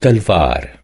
tal-faqar